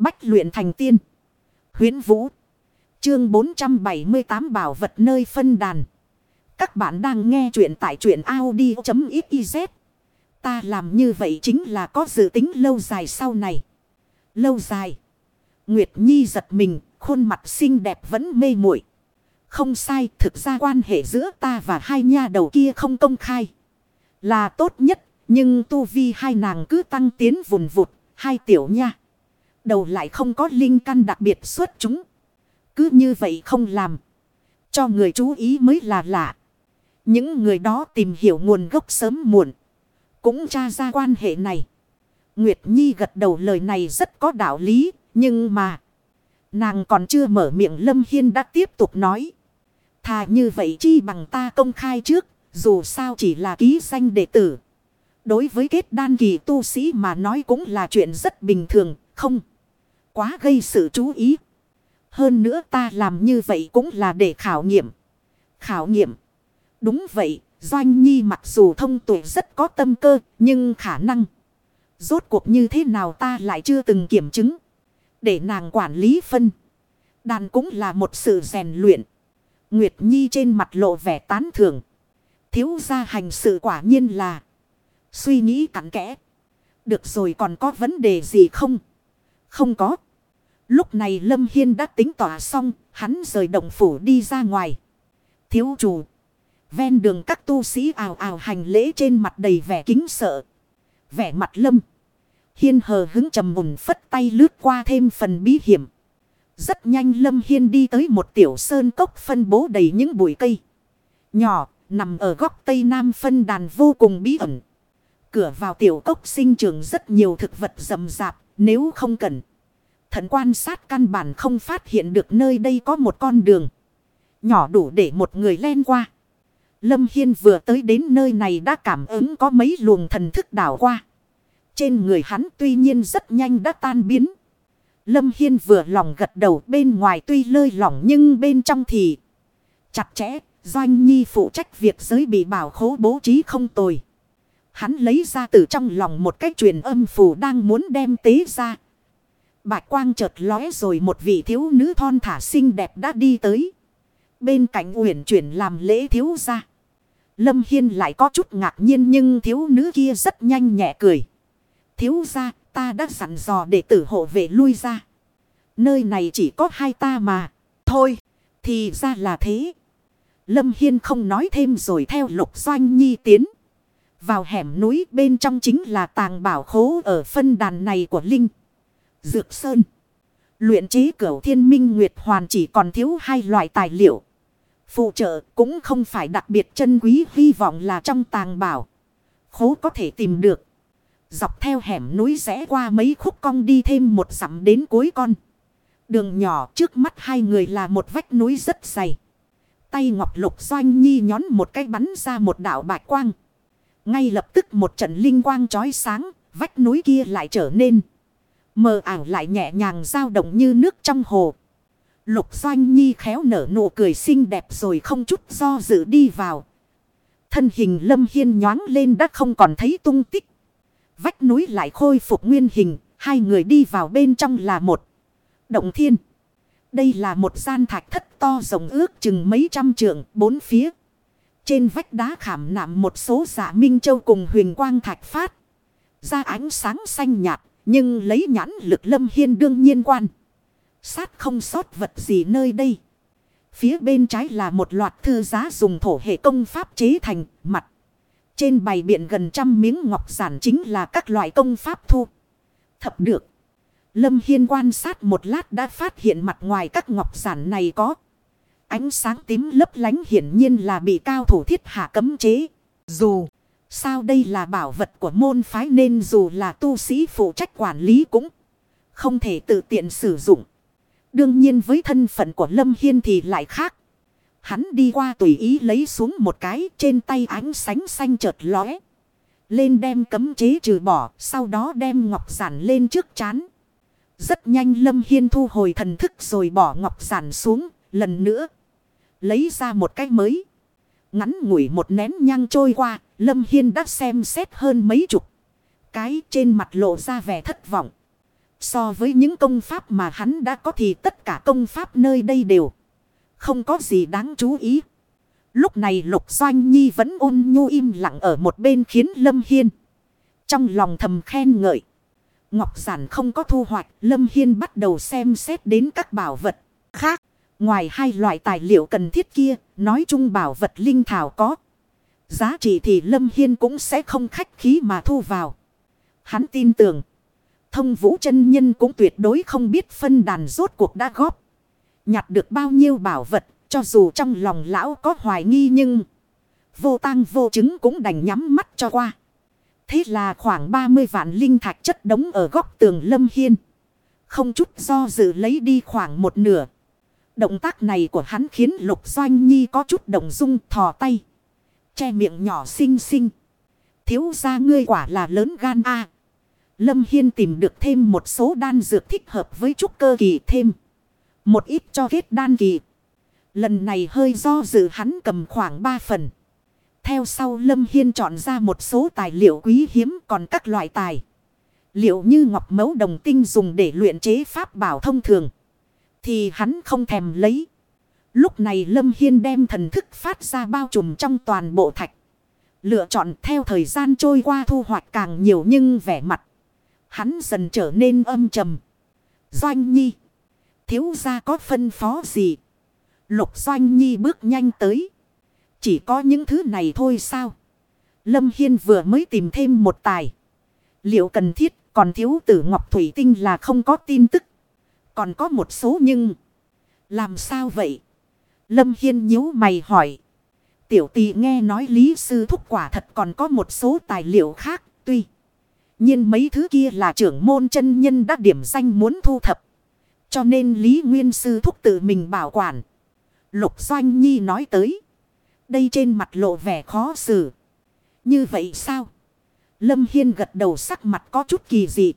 Bách luyện thành tiên. Huyến Vũ. Chương 478 bảo vật nơi phân đàn. Các bạn đang nghe truyện tại truyện Audi.xyz. Ta làm như vậy chính là có dự tính lâu dài sau này. Lâu dài. Nguyệt Nhi giật mình, khuôn mặt xinh đẹp vẫn mê muội. Không sai, thực ra quan hệ giữa ta và hai nha đầu kia không công khai. Là tốt nhất, nhưng tu vi hai nàng cứ tăng tiến vùn vụt, hai tiểu nha. Đầu lại không có linh căn đặc biệt xuất chúng. Cứ như vậy không làm. Cho người chú ý mới là lạ. Những người đó tìm hiểu nguồn gốc sớm muộn. Cũng tra ra quan hệ này. Nguyệt Nhi gật đầu lời này rất có đạo lý. Nhưng mà. Nàng còn chưa mở miệng Lâm Hiên đã tiếp tục nói. Thà như vậy chi bằng ta công khai trước. Dù sao chỉ là ký danh đệ tử. Đối với kết đan kỳ tu sĩ mà nói cũng là chuyện rất bình thường. Không. Quá gây sự chú ý. Hơn nữa ta làm như vậy cũng là để khảo nghiệm. Khảo nghiệm. Đúng vậy. Doanh Nhi mặc dù thông tuệ rất có tâm cơ. Nhưng khả năng. Rốt cuộc như thế nào ta lại chưa từng kiểm chứng. Để nàng quản lý phân. Đàn cũng là một sự rèn luyện. Nguyệt Nhi trên mặt lộ vẻ tán thưởng. Thiếu gia hành sự quả nhiên là. Suy nghĩ cặn kẽ. Được rồi còn có vấn đề gì không? Không có. Lúc này Lâm Hiên đã tính tỏa xong. Hắn rời động phủ đi ra ngoài. Thiếu chủ. Ven đường các tu sĩ ào ào hành lễ trên mặt đầy vẻ kính sợ. Vẻ mặt Lâm. Hiên hờ hứng trầm mùn phất tay lướt qua thêm phần bí hiểm. Rất nhanh Lâm Hiên đi tới một tiểu sơn cốc phân bố đầy những bụi cây. Nhỏ, nằm ở góc tây nam phân đàn vô cùng bí ẩn. Cửa vào tiểu cốc sinh trưởng rất nhiều thực vật rậm rạp, nếu không cần. Thận quan sát căn bản không phát hiện được nơi đây có một con đường. Nhỏ đủ để một người len qua. Lâm Hiên vừa tới đến nơi này đã cảm ứng có mấy luồng thần thức đảo qua. Trên người hắn tuy nhiên rất nhanh đã tan biến. Lâm Hiên vừa lòng gật đầu bên ngoài tuy lơi lỏng nhưng bên trong thì chặt chẽ. Doanh Nhi phụ trách việc giới bị bảo khố bố trí không tồi. Hắn lấy ra từ trong lòng một cách truyền âm phù đang muốn đem tế ra. Bạch quang chợt lóe rồi một vị thiếu nữ thon thả xinh đẹp đã đi tới. Bên cạnh uyển chuyển làm lễ thiếu ra. Lâm Hiên lại có chút ngạc nhiên nhưng thiếu nữ kia rất nhanh nhẹ cười. Thiếu ra ta đã sẵn dò để tử hộ vệ lui ra. Nơi này chỉ có hai ta mà. Thôi, thì ra là thế. Lâm Hiên không nói thêm rồi theo lục doanh nhi tiến. Vào hẻm núi bên trong chính là tàng bảo khố ở phân đàn này của Linh. Dược Sơn. Luyện chế cửu thiên minh nguyệt hoàn chỉ còn thiếu hai loại tài liệu. Phụ trợ cũng không phải đặc biệt chân quý, hy vọng là trong tàng bảo. Khố có thể tìm được. Dọc theo hẻm núi rẽ qua mấy khúc cong đi thêm một dặm đến cuối con. Đường nhỏ trước mắt hai người là một vách núi rất dày. Tay ngọc lục doanh nhi nhón một cái bắn ra một đảo bạch quang. Ngay lập tức một trận linh quang trói sáng, vách núi kia lại trở nên. Mờ ảo lại nhẹ nhàng dao động như nước trong hồ. Lục Doanh Nhi khéo nở nụ cười xinh đẹp rồi không chút do dự đi vào. Thân hình Lâm Hiên nhoáng lên đã không còn thấy tung tích. Vách núi lại khôi phục nguyên hình, hai người đi vào bên trong là một động thiên. Đây là một gian thạch thất to rộng ước chừng mấy trăm trượng, bốn phía. Trên vách đá khảm nạm một số giả minh châu cùng huyền quang thạch phát. Ra ánh sáng xanh nhạt, nhưng lấy nhãn lực lâm hiên đương nhiên quan. Sát không sót vật gì nơi đây. Phía bên trái là một loạt thư giá dùng thổ hệ công pháp chế thành mặt. Trên bày biện gần trăm miếng ngọc giản chính là các loại công pháp thu. Thập được. Lâm Hiên quan sát một lát đã phát hiện mặt ngoài các ngọc giản này có. Ánh sáng tím lấp lánh hiển nhiên là bị cao thủ thiết hạ cấm chế. Dù sao đây là bảo vật của môn phái nên dù là tu sĩ phụ trách quản lý cũng không thể tự tiện sử dụng. Đương nhiên với thân phận của Lâm Hiên thì lại khác. Hắn đi qua tùy ý lấy xuống một cái trên tay ánh sánh xanh chợt lóe. Lên đem cấm chế trừ bỏ, sau đó đem ngọc giản lên trước chán. Rất nhanh Lâm Hiên thu hồi thần thức rồi bỏ ngọc giản xuống, lần nữa. Lấy ra một cái mới. Ngắn ngủi một nén nhang trôi qua, Lâm Hiên đã xem xét hơn mấy chục. Cái trên mặt lộ ra vẻ thất vọng. So với những công pháp mà hắn đã có thì tất cả công pháp nơi đây đều không có gì đáng chú ý. Lúc này Lục Doanh Nhi vẫn ôn nhu im lặng ở một bên khiến Lâm Hiên. Trong lòng thầm khen ngợi. Ngọc Giản không có thu hoạch. Lâm Hiên bắt đầu xem xét đến các bảo vật khác. Ngoài hai loại tài liệu cần thiết kia. Nói chung bảo vật linh thảo có. Giá trị thì Lâm Hiên cũng sẽ không khách khí mà thu vào. Hắn tin tưởng. Thông vũ chân nhân cũng tuyệt đối không biết phân đàn rốt cuộc đã góp. Nhặt được bao nhiêu bảo vật. Cho dù trong lòng lão có hoài nghi nhưng. Vô tăng vô chứng cũng đành nhắm mắt cho qua. Thế là khoảng 30 vạn linh thạch chất đống ở góc tường lâm hiên. Không chút do dự lấy đi khoảng một nửa. Động tác này của hắn khiến Lục Doanh Nhi có chút động dung, thò tay. Che miệng nhỏ xinh xinh. Thiếu ra ngươi quả là lớn gan a Lâm Hiên tìm được thêm một số đan dược thích hợp với trúc cơ kỳ thêm. Một ít cho kết đan kỳ. Lần này hơi do dự hắn cầm khoảng 3 phần. Theo sau Lâm Hiên chọn ra một số tài liệu quý hiếm còn các loại tài. Liệu như ngọc mấu đồng tinh dùng để luyện chế pháp bảo thông thường. Thì hắn không thèm lấy. Lúc này Lâm Hiên đem thần thức phát ra bao trùm trong toàn bộ thạch. Lựa chọn theo thời gian trôi qua thu hoạch càng nhiều nhưng vẻ mặt. Hắn dần trở nên âm trầm. Doanh Nhi. Thiếu gia có phân phó gì? Lục Doanh Nhi bước nhanh tới. Chỉ có những thứ này thôi sao? Lâm Hiên vừa mới tìm thêm một tài. Liệu cần thiết, còn thiếu tử Ngọc Thủy Tinh là không có tin tức. Còn có một số nhưng... Làm sao vậy? Lâm Hiên nhíu mày hỏi. Tiểu tỷ nghe nói lý sư thúc quả thật còn có một số tài liệu khác. Tuy nhiên mấy thứ kia là trưởng môn chân nhân đã điểm danh muốn thu thập. Cho nên Lý Nguyên sư thúc tự mình bảo quản. Lục Doanh Nhi nói tới. Đây trên mặt lộ vẻ khó xử. Như vậy sao? Lâm Hiên gật đầu sắc mặt có chút kỳ dị.